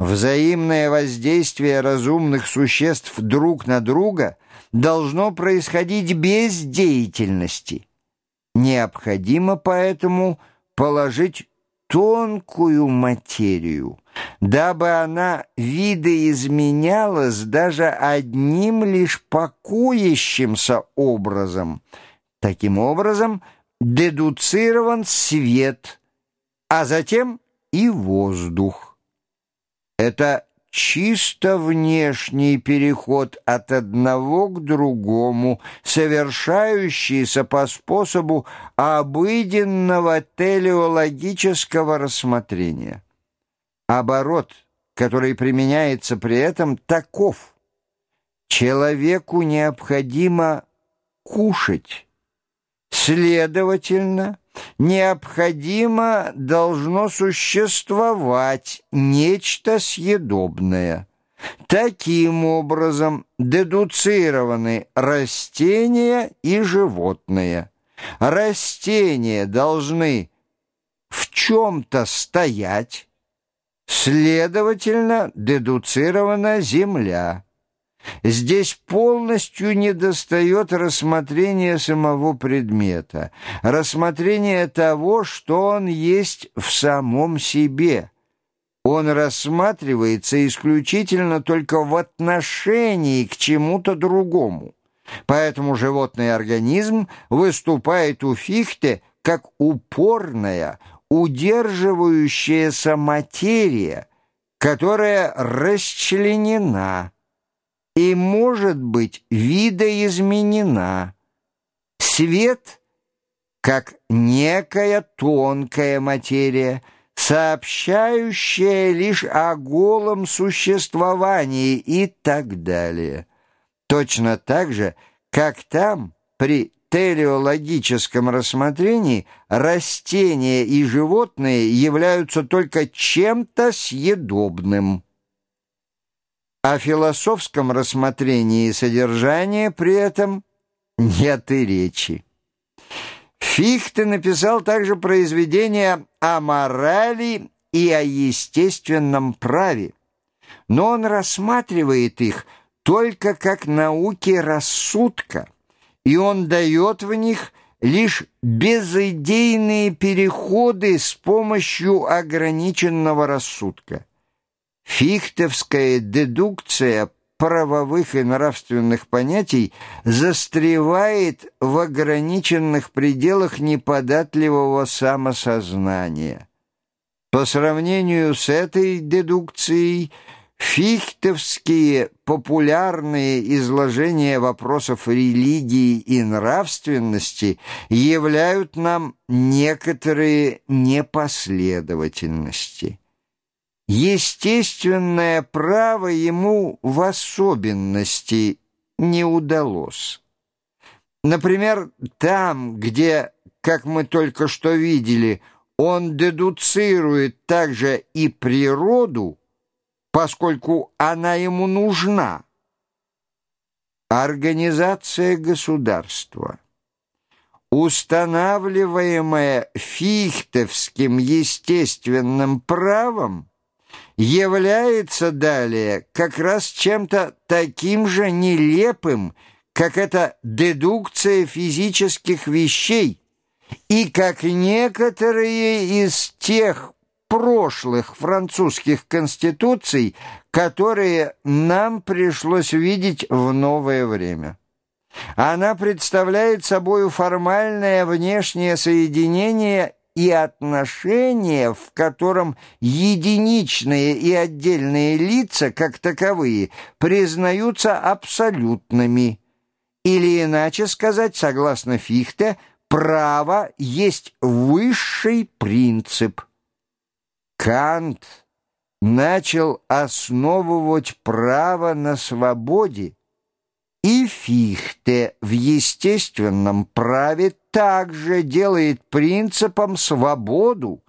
Взаимное воздействие разумных существ друг на друга должно происходить без деятельности. Необходимо поэтому положить тонкую материю, дабы она видоизменялась даже одним лишь покоящимся образом. Таким образом, дедуцирован свет, а затем и воздух. Это чисто внешний переход от одного к другому, совершающийся по способу обыденного телеологического рассмотрения. Оборот, который применяется при этом, таков. Человеку необходимо кушать. Следовательно, необходимо должно существовать нечто съедобное. Таким образом дедуцированы растения и животные. Растения должны в чем-то стоять, следовательно, дедуцирована земля. Здесь полностью недостает рассмотрения самого предмета, рассмотрения того, что он есть в самом себе. Он рассматривается исключительно только в отношении к чему-то другому. Поэтому животный организм выступает у Фихте как упорная, удерживающаяся материя, которая расчленена, и может быть видоизменена. Свет, как некая тонкая материя, сообщающая лишь о голом существовании и так далее. Точно так же, как там при телеологическом рассмотрении растения и животные являются только чем-то съедобным. О философском рассмотрении содержания при этом нет и речи. Фихте написал также произведения о морали и о естественном праве, но он рассматривает их только как науки рассудка, и он дает в них лишь безыдейные переходы с помощью ограниченного рассудка. Фихтовская дедукция правовых и нравственных понятий застревает в ограниченных пределах неподатливого самосознания. По сравнению с этой дедукцией, фихтовские популярные изложения вопросов религии и нравственности являют нам некоторые непоследовательности. Естественное право ему в особенности не удалось. Например, там, где, как мы только что видели, он дедуцирует также и природу, поскольку она ему нужна. Организация государства, устанавливаемая фихтовским естественным правом, является далее как раз чем-то таким же нелепым, как эта дедукция физических вещей, и как некоторые из тех прошлых французских конституций, которые нам пришлось видеть в новое время. Она представляет собой формальное внешнее соединение и отношения, в котором единичные и отдельные лица, как таковые, признаются абсолютными. Или иначе сказать, согласно Фихте, право есть высший принцип. Кант начал основывать право на свободе, и Фихте в естественном праве также делает принципом свободу,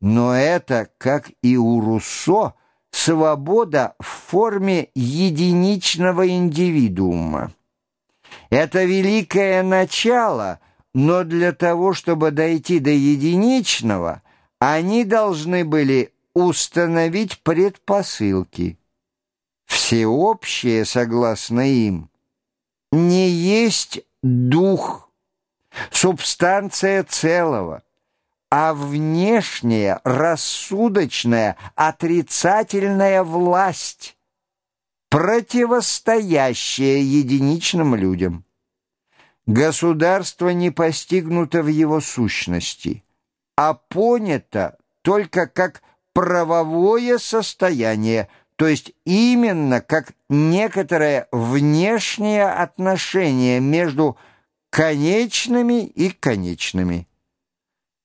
но это, как и у Руссо, свобода в форме единичного индивидуума. Это великое начало, но для того, чтобы дойти до единичного, они должны были установить предпосылки. Всеобщее, согласно им, не есть дух, субстанция целого, а внешняя, рассудочная, отрицательная власть, противостоящая единичным людям. Государство не постигнуто в его сущности, а понято только как правовое состояние, то есть именно как некоторое внешнее отношение между конечными и конечными.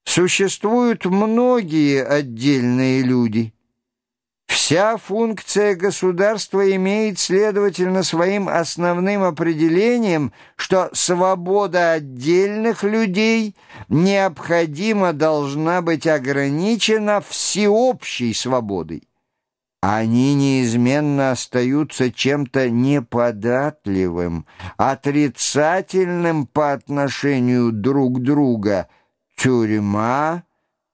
Существуют многие отдельные люди – Вся функция государства имеет, следовательно, своим основным определением, что свобода отдельных людей необходимо должна быть ограничена всеобщей свободой. Они неизменно остаются чем-то неподатливым, отрицательным по отношению друг друга. Тюрьма,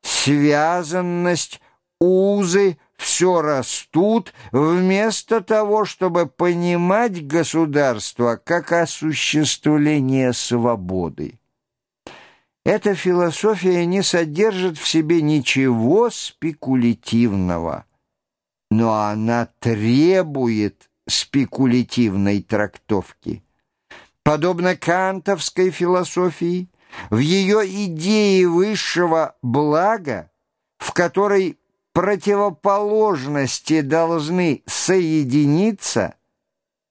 связанность, узы — все растут, вместо того, чтобы понимать государство как осуществление свободы. Эта философия не содержит в себе ничего спекулятивного, но она требует спекулятивной трактовки. Подобно кантовской философии, в ее идее высшего блага, в которой противоположности должны соединиться,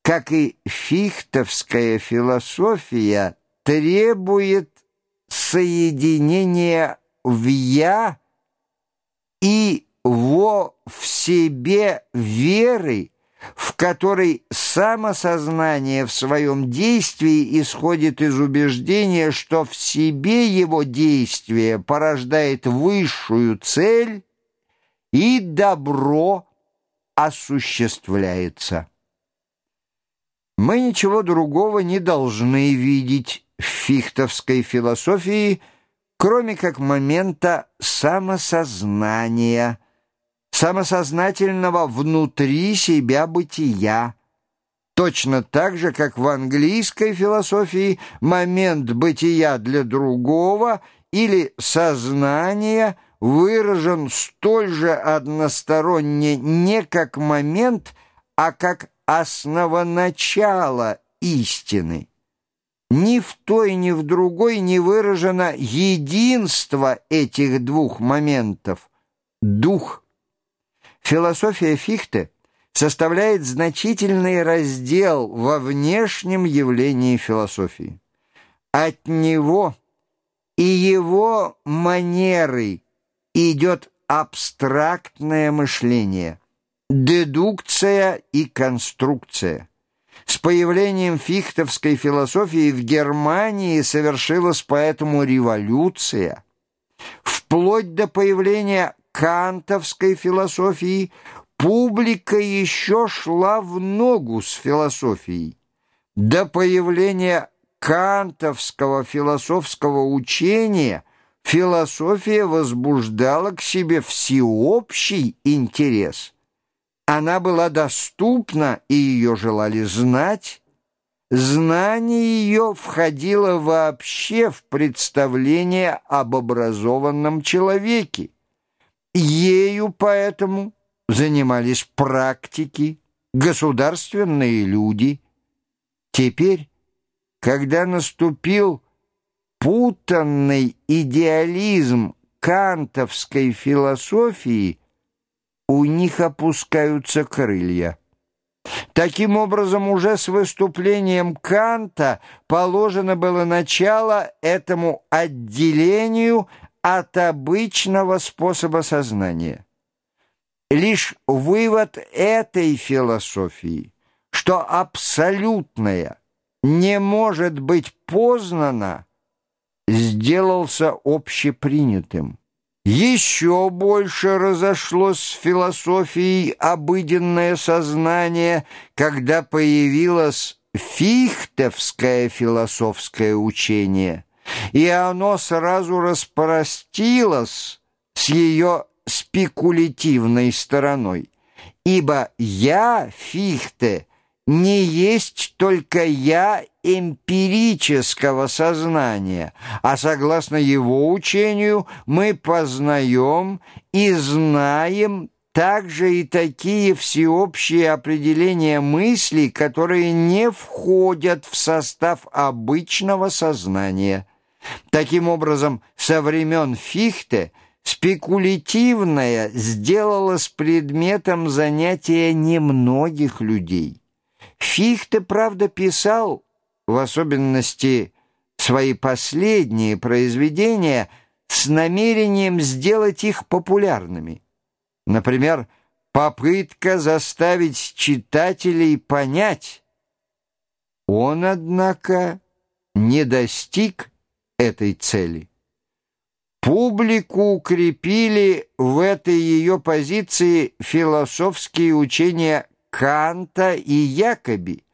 как и фихтовская философия требует соединения в «я» и во в себе веры, в которой самосознание в своем действии исходит из убеждения, что в себе его действие порождает высшую цель и добро осуществляется. Мы ничего другого не должны видеть в фихтовской философии, кроме как момента самосознания, самосознательного внутри себя бытия, точно так же, как в английской философии момент бытия для другого или сознания – выражен столь же односторонне не как момент, а как основоначало истины. Ни в той, ни в другой не выражено единство этих двух моментов – дух. Философия Фихте составляет значительный раздел во внешнем явлении философии. От него и его манеры – идет абстрактное мышление, дедукция и конструкция. С появлением фихтовской философии в Германии совершилась поэтому революция. Вплоть до появления кантовской философии публика еще шла в ногу с философией. До появления кантовского философского учения – философия возбуждала к себе всеобщий интерес. Она была доступна, и ее желали знать. Знание ее входило вообще в представление об образованном человеке. Ею поэтому занимались практики, государственные люди. Теперь, когда наступил путанный идеализм кантовской философии, у них опускаются крылья. Таким образом, уже с выступлением Канта положено было начало этому отделению от обычного способа сознания. Лишь вывод этой философии, что абсолютное не может быть познано, сделался общепринятым. Еще больше разошлось с философией обыденное сознание, когда появилось фихтевское философское учение, и оно сразу распростилось с ее спекулятивной стороной, ибо «я» Фихте не есть только «я» эмпирического сознания, а согласно его учению мы познаем и знаем также и такие всеобщие определения мыслей, которые не входят в состав обычного сознания. Таким образом, со времен Фихте спекулятивное сделалось предметом занятия немногих людей. Фихте, правда, писал, в особенности свои последние произведения, с намерением сделать их популярными. Например, попытка заставить читателей понять. Он, однако, не достиг этой цели. Публику укрепили в этой ее позиции философские учения Канта и Якоби,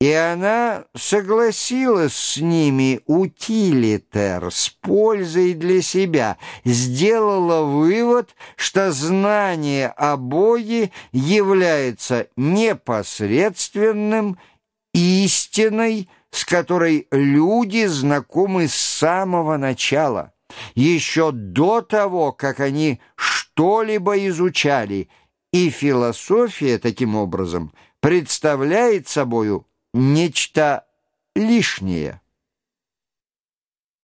и она согласилась с ними утилитер, с пользой для себя, сделала вывод, что знание о Боге является непосредственным, истиной, с которой люди знакомы с самого начала, еще до того, как они что-либо изучали, и философия, таким образом, представляет собою нечто лишнее.